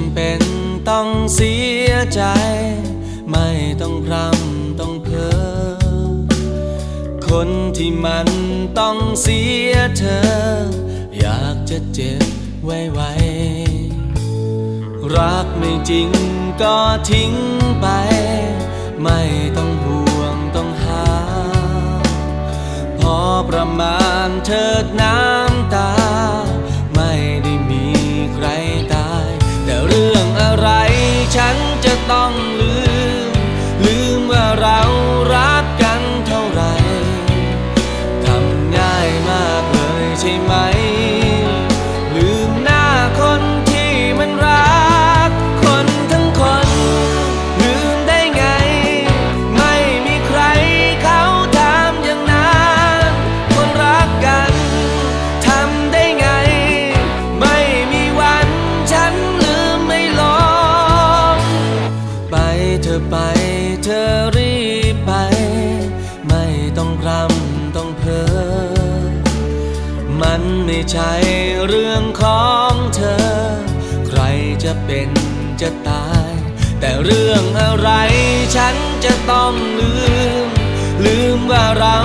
จำเป็นต้องเสียใจ ไม่ต้องพรำต้องเพ้อคนที่มันต้องเสียเธอ อยากจะเจ็บไว้ไว้รักไม่จริงก็ทิ้งไป ไม่ต้องห่วงต้องหา พอประมาณเถิดน้ำ ใช่เรื่องของเธอ ใครจะเป็นจะตาย แต่เรื่องอะไรฉันจะต้องลืม ลืมว่าเรา